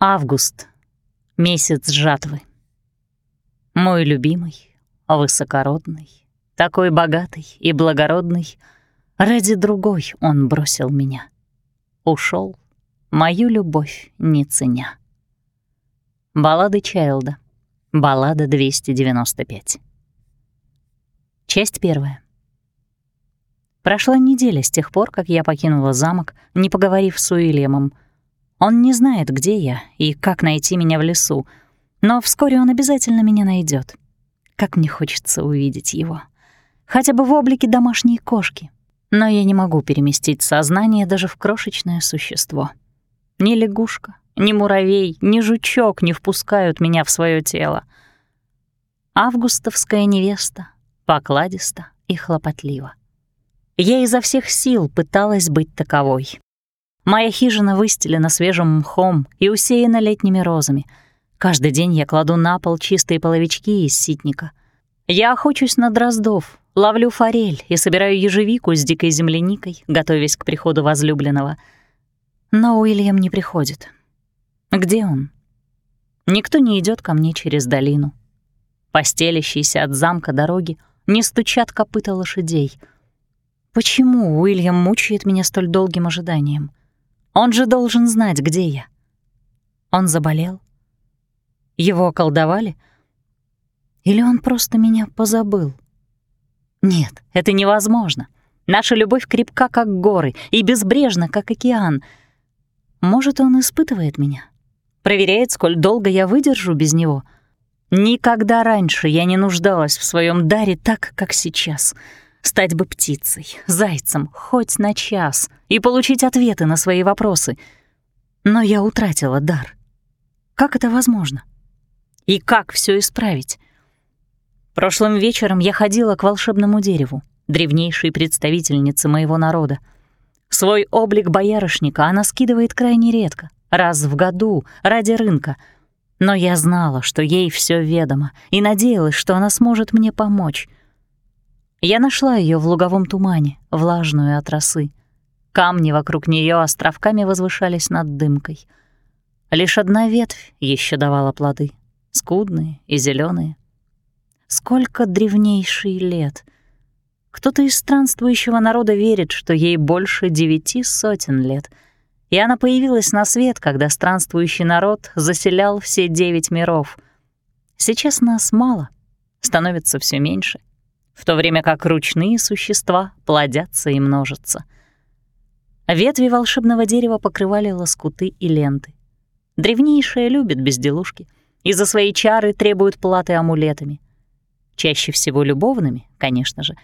Август. Месяц жатвы. Мой любимый, высокородный, такой богатый и благородный, ради другой он бросил меня. Ушел, мою любовь не ценя. Баллады Чайлда. Баллада 295. Часть первая. Прошла неделя с тех пор, как я покинула замок, не поговорив с Уильямом. Он не знает, где я и как найти меня в лесу, но вскоре он обязательно меня найдет. Как мне хочется увидеть его. Хотя бы в облике домашней кошки. Но я не могу переместить сознание даже в крошечное существо. Ни лягушка, ни муравей, ни жучок не впускают меня в свое тело. Августовская невеста покладиста и хлопотлива. Я изо всех сил пыталась быть таковой. Моя хижина выстелена свежим мхом и усеяна летними розами. Каждый день я кладу на пол чистые половички из ситника. Я охочусь на дроздов, ловлю форель и собираю ежевику с дикой земляникой, готовясь к приходу возлюбленного. Но Уильям не приходит. Где он? Никто не идет ко мне через долину. Постелящиеся от замка дороги не стучат копыта лошадей — Почему Уильям мучает меня столь долгим ожиданием? Он же должен знать, где я. Он заболел? Его околдовали? Или он просто меня позабыл? Нет, это невозможно. Наша любовь крепка, как горы, и безбрежна, как океан. Может, он испытывает меня? Проверяет, сколь долго я выдержу без него? Никогда раньше я не нуждалась в своем даре так, как сейчас — Стать бы птицей, зайцем, хоть на час, и получить ответы на свои вопросы. Но я утратила дар. Как это возможно? И как все исправить? Прошлым вечером я ходила к волшебному дереву, древнейшей представительнице моего народа. Свой облик боярышника она скидывает крайне редко, раз в году, ради рынка. Но я знала, что ей все ведомо, и надеялась, что она сможет мне помочь. Я нашла ее в луговом тумане, влажную от росы. Камни вокруг нее островками возвышались над дымкой. Лишь одна ветвь еще давала плоды, скудные и зеленые. Сколько древнейший лет! Кто-то из странствующего народа верит, что ей больше девяти сотен лет, и она появилась на свет, когда странствующий народ заселял все девять миров. Сейчас нас мало, становится все меньше в то время как ручные существа плодятся и множатся. Ветви волшебного дерева покрывали лоскуты и ленты. Древнейшая любит безделушки и за свои чары требуют платы амулетами. Чаще всего любовными, конечно же,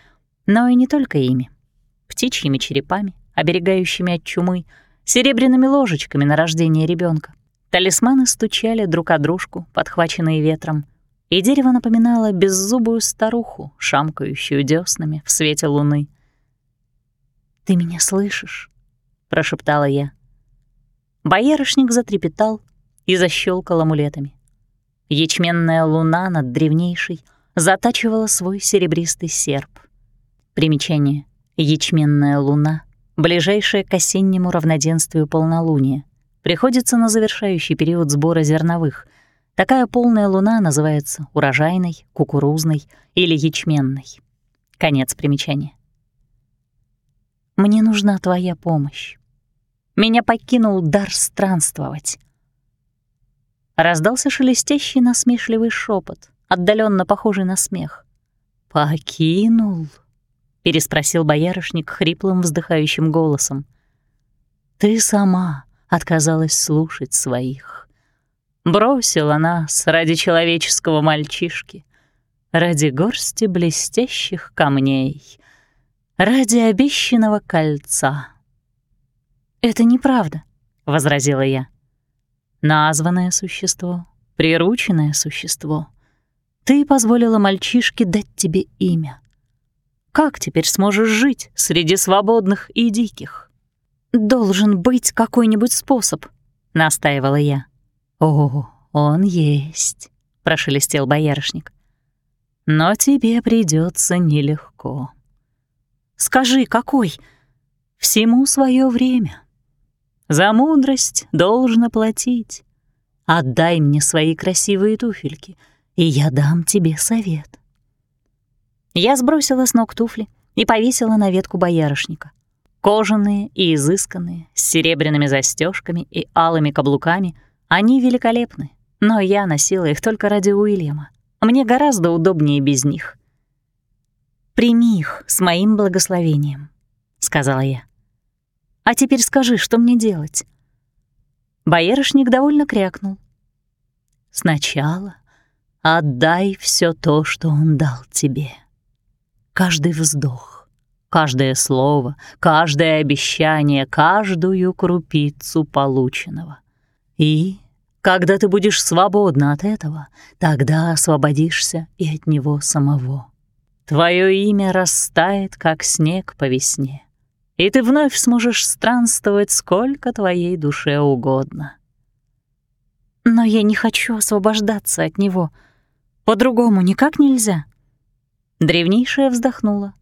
но и не только ими. Птичьими черепами, оберегающими от чумы, серебряными ложечками на рождение ребенка. Талисманы стучали друг о дружку, подхваченные ветром — и дерево напоминало беззубую старуху, шамкающую дёснами в свете луны. «Ты меня слышишь?» — прошептала я. Боярышник затрепетал и защелкал амулетами. Ячменная луна над древнейшей затачивала свой серебристый серп. Примечание. Ячменная луна, ближайшая к осеннему равноденствию полнолуния, приходится на завершающий период сбора зерновых, Такая полная луна называется урожайной, кукурузной или ячменной. Конец примечания. Мне нужна твоя помощь. Меня покинул дар странствовать. Раздался шелестящий насмешливый шепот, отдаленно похожий на смех. «Покинул?» — переспросил боярышник хриплым вздыхающим голосом. «Ты сама отказалась слушать своих». Бросила нас ради человеческого мальчишки, ради горсти блестящих камней, ради обещанного кольца. «Это неправда», — возразила я. «Названное существо, прирученное существо. Ты позволила мальчишке дать тебе имя. Как теперь сможешь жить среди свободных и диких?» «Должен быть какой-нибудь способ», — настаивала я. «О, он есть», — прошелестел боярышник. «Но тебе придется нелегко». «Скажи, какой?» «Всему свое время. За мудрость должно платить. Отдай мне свои красивые туфельки, и я дам тебе совет». Я сбросила с ног туфли и повесила на ветку боярышника. Кожаные и изысканные, с серебряными застежками и алыми каблуками, они великолепны, но я носила их только ради Уильяма. Мне гораздо удобнее без них. «Прими их с моим благословением», — сказала я. «А теперь скажи, что мне делать?» Боярышник довольно крякнул. «Сначала отдай все то, что он дал тебе. Каждый вздох, каждое слово, каждое обещание, каждую крупицу полученного. И когда ты будешь свободна от этого, тогда освободишься и от него самого. Твое имя растает, как снег по весне, и ты вновь сможешь странствовать сколько твоей душе угодно. Но я не хочу освобождаться от него. По-другому никак нельзя. Древнейшая вздохнула.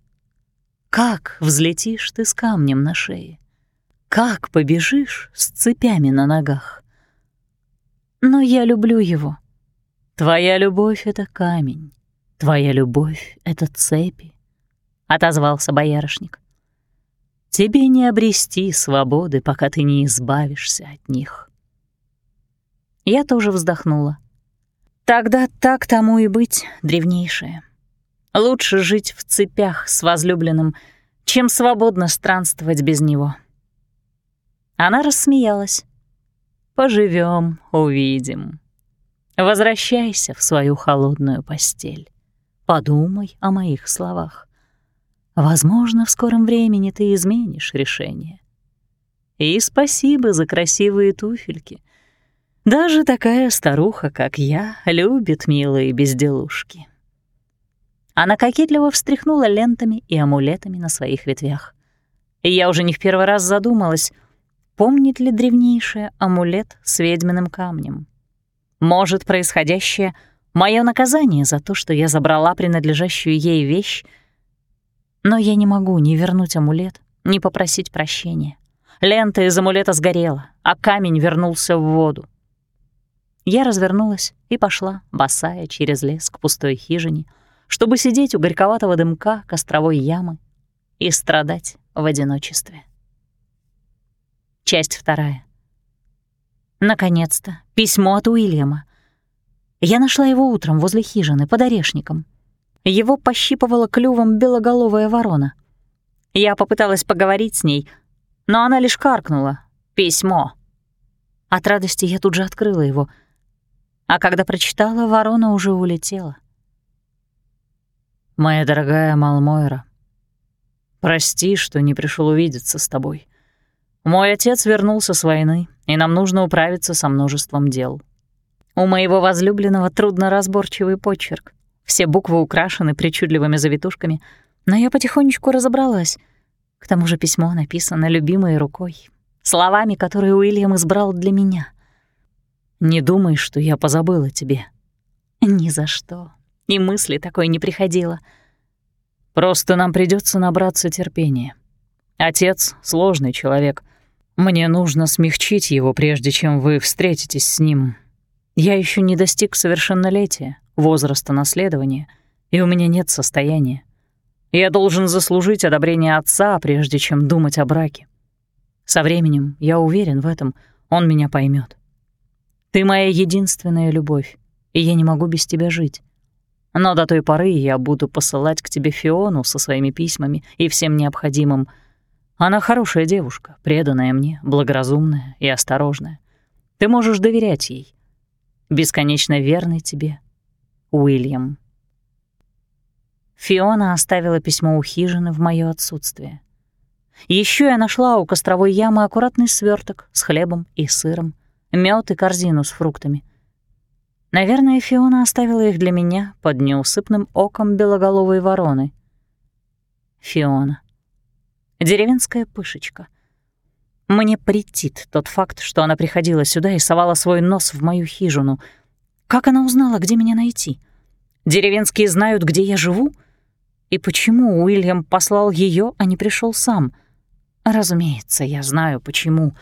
Как взлетишь ты с камнем на шее? Как побежишь с цепями на ногах? Но я люблю его. Твоя любовь — это камень. «Твоя любовь — это цепи», — отозвался боярышник. «Тебе не обрести свободы, пока ты не избавишься от них». Я тоже вздохнула. «Тогда так тому и быть, древнейшее. Лучше жить в цепях с возлюбленным, чем свободно странствовать без него». Она рассмеялась. «Поживем, увидим. Возвращайся в свою холодную постель». Подумай о моих словах. Возможно, в скором времени ты изменишь решение. И спасибо за красивые туфельки. Даже такая старуха, как я, любит милые безделушки. Она кокетливо встряхнула лентами и амулетами на своих ветвях. И я уже не в первый раз задумалась, помнит ли древнейшая амулет с ведьминым камнем. Может, происходящее — Мое наказание за то, что я забрала принадлежащую ей вещь, но я не могу ни вернуть амулет, ни попросить прощения. Лента из амулета сгорела, а камень вернулся в воду. Я развернулась и пошла, босая через лес к пустой хижине, чтобы сидеть у горьковатого дымка костровой ямы и страдать в одиночестве. Часть вторая. Наконец-то, письмо от Уильяма. Я нашла его утром возле хижины, под орешником. Его пощипывала клювом белоголовая ворона. Я попыталась поговорить с ней, но она лишь каркнула. «Письмо». От радости я тут же открыла его, а когда прочитала, ворона уже улетела. «Моя дорогая Малмойра, прости, что не пришел увидеться с тобой. Мой отец вернулся с войны, и нам нужно управиться со множеством дел. У моего возлюбленного трудноразборчивый почерк. Все буквы украшены причудливыми завитушками, но я потихонечку разобралась. К тому же письмо написано любимой рукой, словами, которые Уильям избрал для меня. «Не думай, что я позабыла тебе». «Ни за что. И мысли такой не приходило». «Просто нам придется набраться терпения. Отец — сложный человек. Мне нужно смягчить его, прежде чем вы встретитесь с ним, я еще не достиг совершеннолетия, возраста наследования, и у меня нет состояния. Я должен заслужить одобрение отца, прежде чем думать о браке. Со временем, я уверен в этом, он меня поймет. Ты моя единственная любовь, и я не могу без тебя жить. Но до той поры я буду посылать к тебе Фиону со своими письмами и всем необходимым. Она хорошая девушка, преданная мне, благоразумная и осторожная. Ты можешь доверять ей бесконечно верный тебе, Уильям. Фиона оставила письмо у хижины в моё отсутствие. Еще я нашла у костровой ямы аккуратный сверток с хлебом и сыром, мед и корзину с фруктами. Наверное, Фиона оставила их для меня под неусыпным оком белоголовой вороны. Фиона. Деревенская пышечка. Мне претит тот факт, что она приходила сюда и совала свой нос в мою хижину. Как она узнала, где меня найти? Деревенские знают, где я живу? И почему Уильям послал ее, а не пришел сам? Разумеется, я знаю, почему.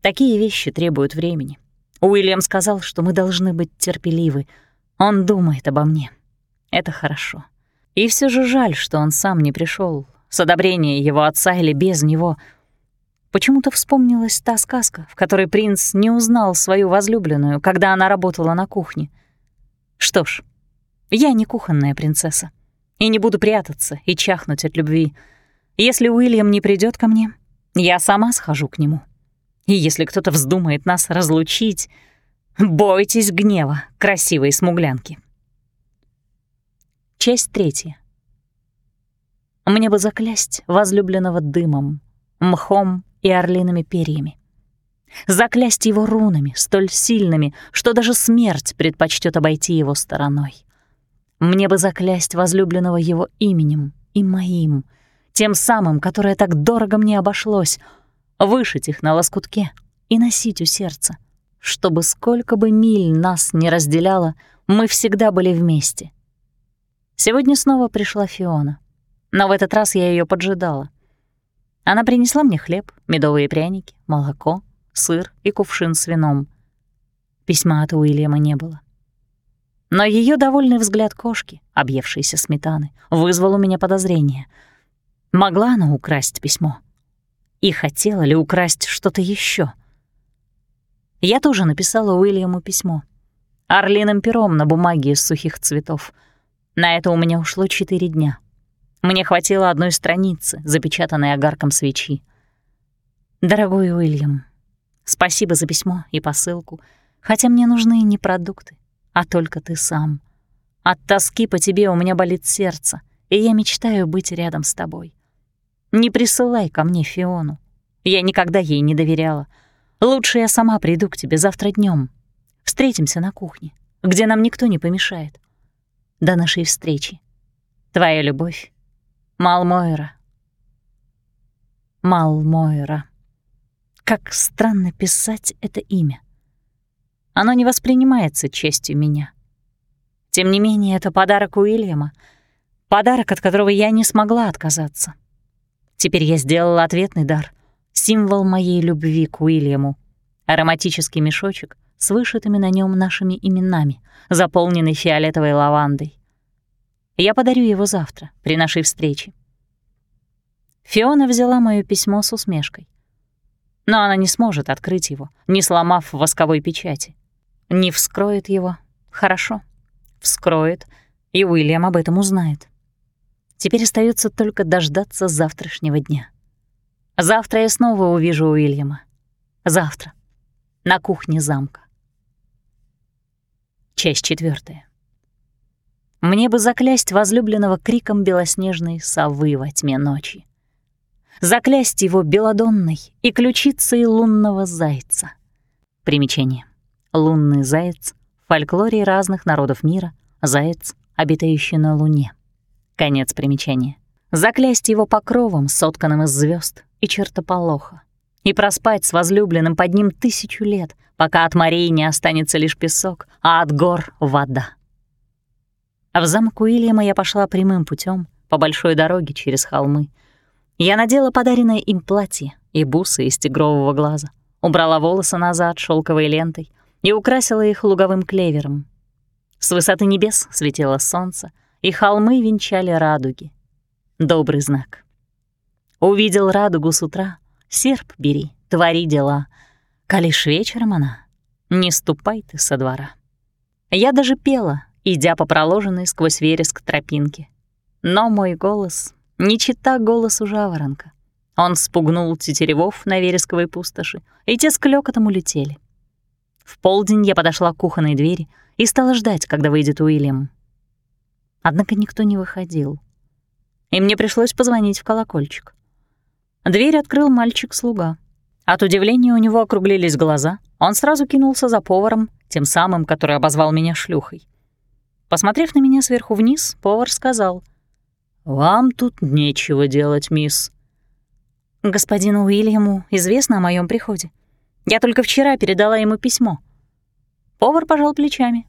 Такие вещи требуют времени. Уильям сказал, что мы должны быть терпеливы. Он думает обо мне. Это хорошо. И все же жаль, что он сам не пришел, с одобрения его отца или без него. Почему-то вспомнилась та сказка, в которой принц не узнал свою возлюбленную, когда она работала на кухне. Что ж, я не кухонная принцесса и не буду прятаться и чахнуть от любви. Если Уильям не придет ко мне, я сама схожу к нему. И если кто-то вздумает нас разлучить, бойтесь гнева красивой смуглянки. Часть третья. Мне бы заклясть возлюбленного дымом, мхом и орлиными перьями. Заклясть его рунами, столь сильными, что даже смерть предпочтет обойти его стороной. Мне бы заклясть возлюбленного его именем и моим, тем самым, которое так дорого мне обошлось, вышить их на лоскутке и носить у сердца, чтобы сколько бы миль нас не разделяло, мы всегда были вместе. Сегодня снова пришла Фиона — но в этот раз я ее поджидала. Она принесла мне хлеб, медовые пряники, молоко, сыр и кувшин с вином. Письма от Уильяма не было. Но ее довольный взгляд кошки, объевшейся сметаны, вызвал у меня подозрение. Могла она украсть письмо? И хотела ли украсть что-то еще? Я тоже написала Уильяму письмо. Орлиным пером на бумаге из сухих цветов. На это у меня ушло четыре дня — мне хватило одной страницы, запечатанной огарком свечи. «Дорогой Уильям, спасибо за письмо и посылку, хотя мне нужны не продукты, а только ты сам. От тоски по тебе у меня болит сердце, и я мечтаю быть рядом с тобой. Не присылай ко мне Фиону. Я никогда ей не доверяла. Лучше я сама приду к тебе завтра днем. Встретимся на кухне, где нам никто не помешает. До нашей встречи. Твоя любовь Малмойра. Малмойра. Как странно писать это имя. Оно не воспринимается честью меня. Тем не менее, это подарок Уильяма, подарок, от которого я не смогла отказаться. Теперь я сделала ответный дар, символ моей любви к Уильяму, ароматический мешочек с вышитыми на нем нашими именами, заполненный фиолетовой лавандой. Я подарю его завтра, при нашей встрече. Фиона взяла моё письмо с усмешкой. Но она не сможет открыть его, не сломав восковой печати. Не вскроет его. Хорошо. Вскроет, и Уильям об этом узнает. Теперь остается только дождаться завтрашнего дня. Завтра я снова увижу Уильяма. Завтра. На кухне замка. Часть четвертая. Мне бы заклясть возлюбленного криком белоснежной совы во тьме ночи. Заклясть его белодонной и ключицей лунного зайца. Примечание. Лунный заяц в фольклоре разных народов мира, заяц, обитающий на луне. Конец примечания. Заклясть его покровом, сотканным из звезд и чертополоха. И проспать с возлюбленным под ним тысячу лет, пока от морей не останется лишь песок, а от гор — вода. А в замок Уильяма я пошла прямым путем по большой дороге через холмы. Я надела подаренное им платье и бусы из тигрового глаза, убрала волосы назад шелковой лентой и украсила их луговым клевером. С высоты небес светило солнце, и холмы венчали радуги. Добрый знак. Увидел радугу с утра, серп бери, твори дела. Калишь вечером она, не ступай ты со двора. Я даже пела, идя по проложенной сквозь вереск тропинке. Но мой голос не чита голосу жаворонка. Он спугнул тетеревов на вересковой пустоши, и те с клёкотом улетели. В полдень я подошла к кухонной двери и стала ждать, когда выйдет Уильям. Однако никто не выходил. И мне пришлось позвонить в колокольчик. Дверь открыл мальчик-слуга. От удивления у него округлились глаза. Он сразу кинулся за поваром, тем самым, который обозвал меня шлюхой. Посмотрев на меня сверху вниз, повар сказал, «Вам тут нечего делать, мисс». «Господину Уильяму известно о моем приходе. Я только вчера передала ему письмо». Повар пожал плечами.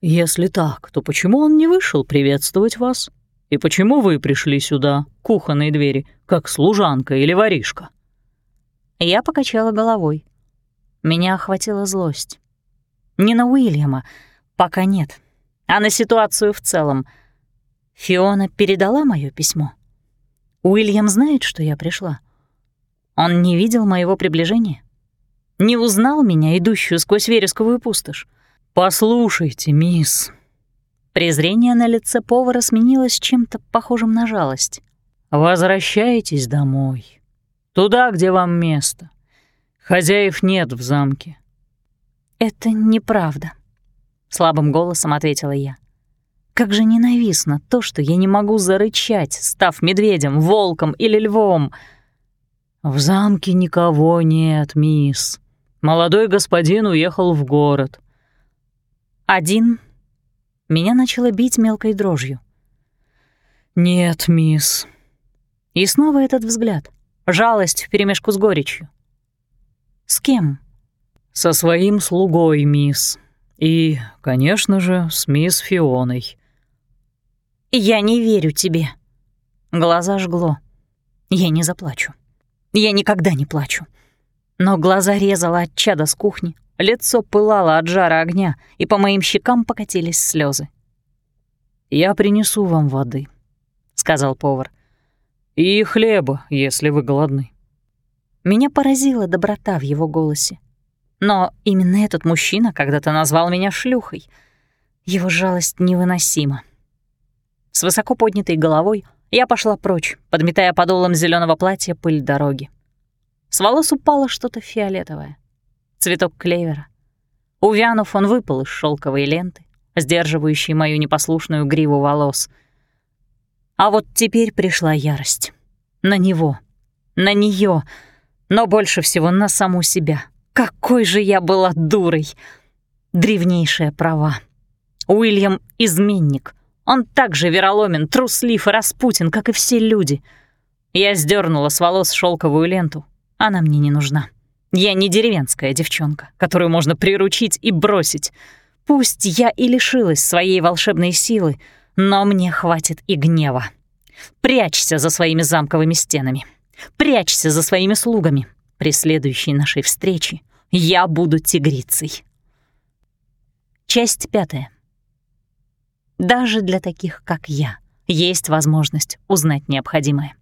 «Если так, то почему он не вышел приветствовать вас? И почему вы пришли сюда, к кухонной двери, как служанка или воришка?» Я покачала головой. Меня охватила злость. Не на Уильяма, пока нет, а на ситуацию в целом. Фиона передала моё письмо. Уильям знает, что я пришла. Он не видел моего приближения. Не узнал меня, идущую сквозь вересковую пустошь. «Послушайте, мисс». Презрение на лице повара сменилось чем-то похожим на жалость. «Возвращайтесь домой. Туда, где вам место. Хозяев нет в замке». «Это неправда», — слабым голосом ответила я. «Как же ненавистно то, что я не могу зарычать, став медведем, волком или львом». «В замке никого нет, мисс. Молодой господин уехал в город». «Один?» Меня начало бить мелкой дрожью. «Нет, мисс». И снова этот взгляд. Жалость вперемешку с горечью. «С кем?» «Со своим слугой, мисс. И, конечно же, с мисс Фионой». «Я не верю тебе». Глаза жгло. «Я не заплачу. Я никогда не плачу. Но глаза резала от чада с кухни, лицо пылало от жара огня, и по моим щекам покатились слезы. «Я принесу вам воды», — сказал повар. «И хлеба, если вы голодны». Меня поразила доброта в его голосе. Но именно этот мужчина когда-то назвал меня шлюхой. Его жалость невыносима. С высоко поднятой головой — я пошла прочь, подметая подолом зеленого платья пыль дороги. С волос упало что-то фиолетовое. Цветок клевера. Увянув, он выпал из шелковой ленты, сдерживающей мою непослушную гриву волос. А вот теперь пришла ярость. На него. На нее, Но больше всего на саму себя. Какой же я была дурой! Древнейшая права. Уильям — изменник — он так же вероломен, труслив и распутин, как и все люди. Я сдернула с волос шелковую ленту. Она мне не нужна. Я не деревенская девчонка, которую можно приручить и бросить. Пусть я и лишилась своей волшебной силы, но мне хватит и гнева. Прячься за своими замковыми стенами. Прячься за своими слугами. При следующей нашей встрече я буду тигрицей. Часть пятая. Даже для таких, как я, есть возможность узнать необходимое.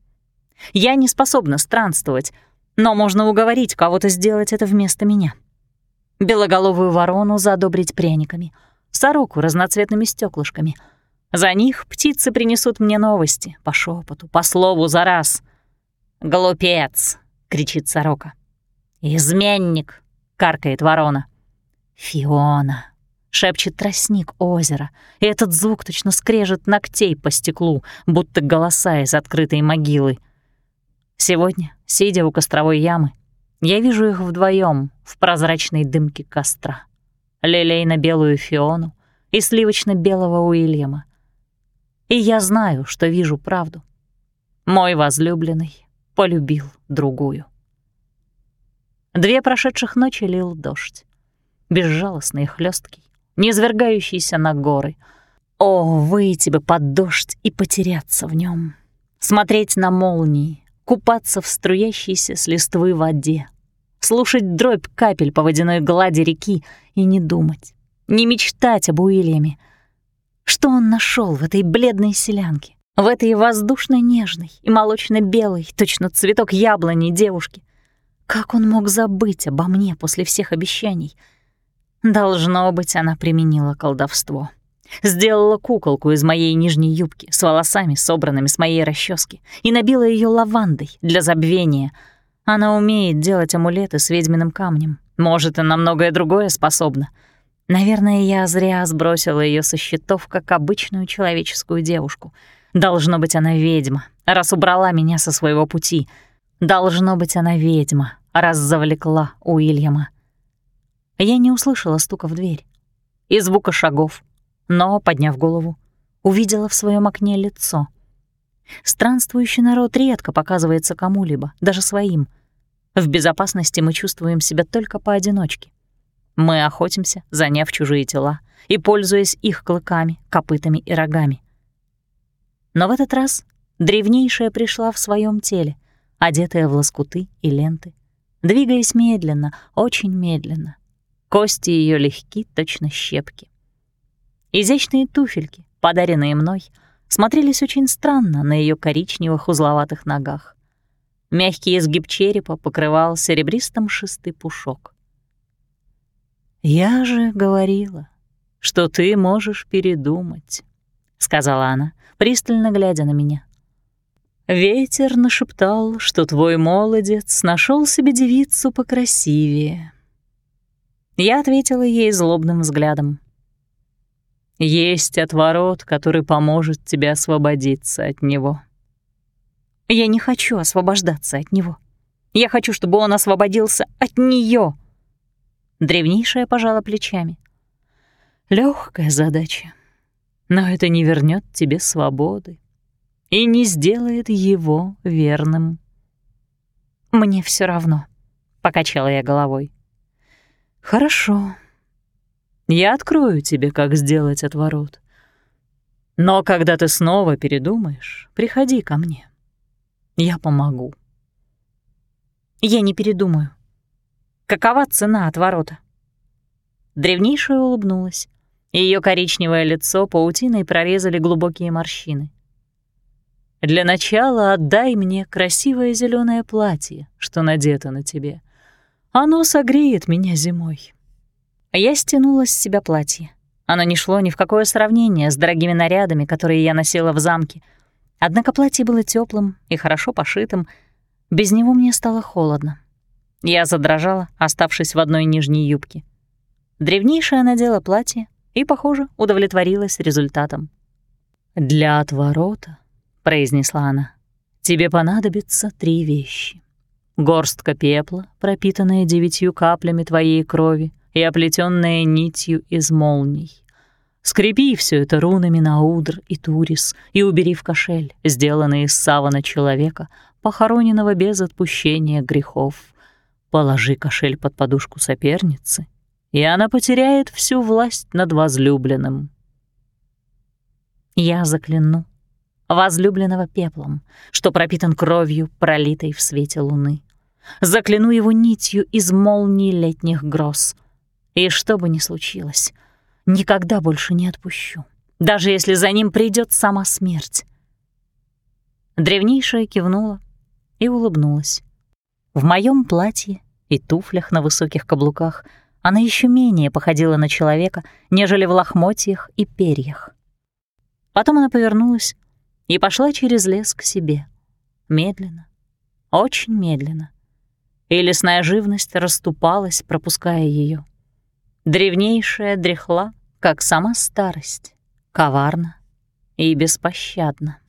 Я не способна странствовать, но можно уговорить кого-то сделать это вместо меня. Белоголовую ворону задобрить пряниками, сороку разноцветными стеклышками. За них птицы принесут мне новости по шепоту, по слову за раз. «Глупец!» — кричит сорока. «Изменник!» — каркает ворона. «Фиона!» — шепчет тростник озера, и этот звук точно скрежет ногтей по стеклу, будто голоса из открытой могилы. Сегодня, сидя у костровой ямы, я вижу их вдвоем в прозрачной дымке костра. Лилейно-белую Фиону и сливочно-белого Уильяма. И я знаю, что вижу правду. Мой возлюбленный полюбил другую. Две прошедших ночи лил дождь. Безжалостный и хлёсткий низвергающийся на горы. О, выйти бы под дождь и потеряться в нем, Смотреть на молнии, купаться в струящейся с листвы воде, слушать дробь капель по водяной глади реки и не думать, не мечтать об Уильяме. Что он нашел в этой бледной селянке, в этой воздушно-нежной и молочно-белой, точно цветок яблони девушки? Как он мог забыть обо мне после всех обещаний — Должно быть, она применила колдовство. Сделала куколку из моей нижней юбки с волосами, собранными с моей расчески, и набила ее лавандой для забвения. Она умеет делать амулеты с ведьминым камнем. Может, и на многое другое способна. Наверное, я зря сбросила ее со счетов, как обычную человеческую девушку. Должно быть, она ведьма, раз убрала меня со своего пути. Должно быть, она ведьма, раз завлекла Уильяма. Я не услышала стука в дверь и звука шагов, но, подняв голову, увидела в своем окне лицо. Странствующий народ редко показывается кому-либо, даже своим. В безопасности мы чувствуем себя только поодиночке. Мы охотимся, заняв чужие тела и пользуясь их клыками, копытами и рогами. Но в этот раз древнейшая пришла в своем теле, одетая в лоскуты и ленты, двигаясь медленно, очень медленно, Кости ее легки, точно щепки. Изящные туфельки, подаренные мной, смотрелись очень странно на ее коричневых узловатых ногах. Мягкий изгиб черепа покрывал серебристым шестый пушок. «Я же говорила, что ты можешь передумать», — сказала она, пристально глядя на меня. «Ветер нашептал, что твой молодец нашел себе девицу покрасивее». Я ответила ей злобным взглядом. «Есть отворот, который поможет тебе освободиться от него». Я не хочу освобождаться от него. Я хочу, чтобы он освободился от нее. Древнейшая пожала плечами. Легкая задача, но это не вернет тебе свободы и не сделает его верным. Мне все равно, покачала я головой. Хорошо. Я открою тебе, как сделать отворот. Но когда ты снова передумаешь, приходи ко мне. Я помогу. Я не передумаю. Какова цена отворота? Древнейшая улыбнулась. Ее коричневое лицо паутиной прорезали глубокие морщины. «Для начала отдай мне красивое зеленое платье, что надето на тебе. Оно согреет меня зимой». Я стянула с себя платье. Оно не шло ни в какое сравнение с дорогими нарядами, которые я носила в замке — Однако платье было теплым и хорошо пошитым. Без него мне стало холодно. Я задрожала, оставшись в одной нижней юбке. Древнейшая надела платье и, похоже, удовлетворилась результатом. «Для отворота», — произнесла она, — «тебе понадобится три вещи. Горстка пепла, пропитанная девятью каплями твоей крови и оплетенная нитью из молний, Скрепи все это рунами на Удр и Турис и убери в кошель, сделанный из савана человека, похороненного без отпущения грехов. Положи кошель под подушку соперницы, и она потеряет всю власть над возлюбленным. Я закляну возлюбленного пеплом, что пропитан кровью, пролитой в свете луны. Закляну его нитью из молний летних гроз. И что бы ни случилось — никогда больше не отпущу, даже если за ним придет сама смерть. Древнейшая кивнула и улыбнулась. В моем платье и туфлях на высоких каблуках она еще менее походила на человека, нежели в лохмотьях и перьях. Потом она повернулась и пошла через лес к себе. Медленно, очень медленно. И лесная живность расступалась, пропуская ее. Древнейшая дряхла, как сама старость, коварна и беспощадна.